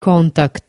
kontakt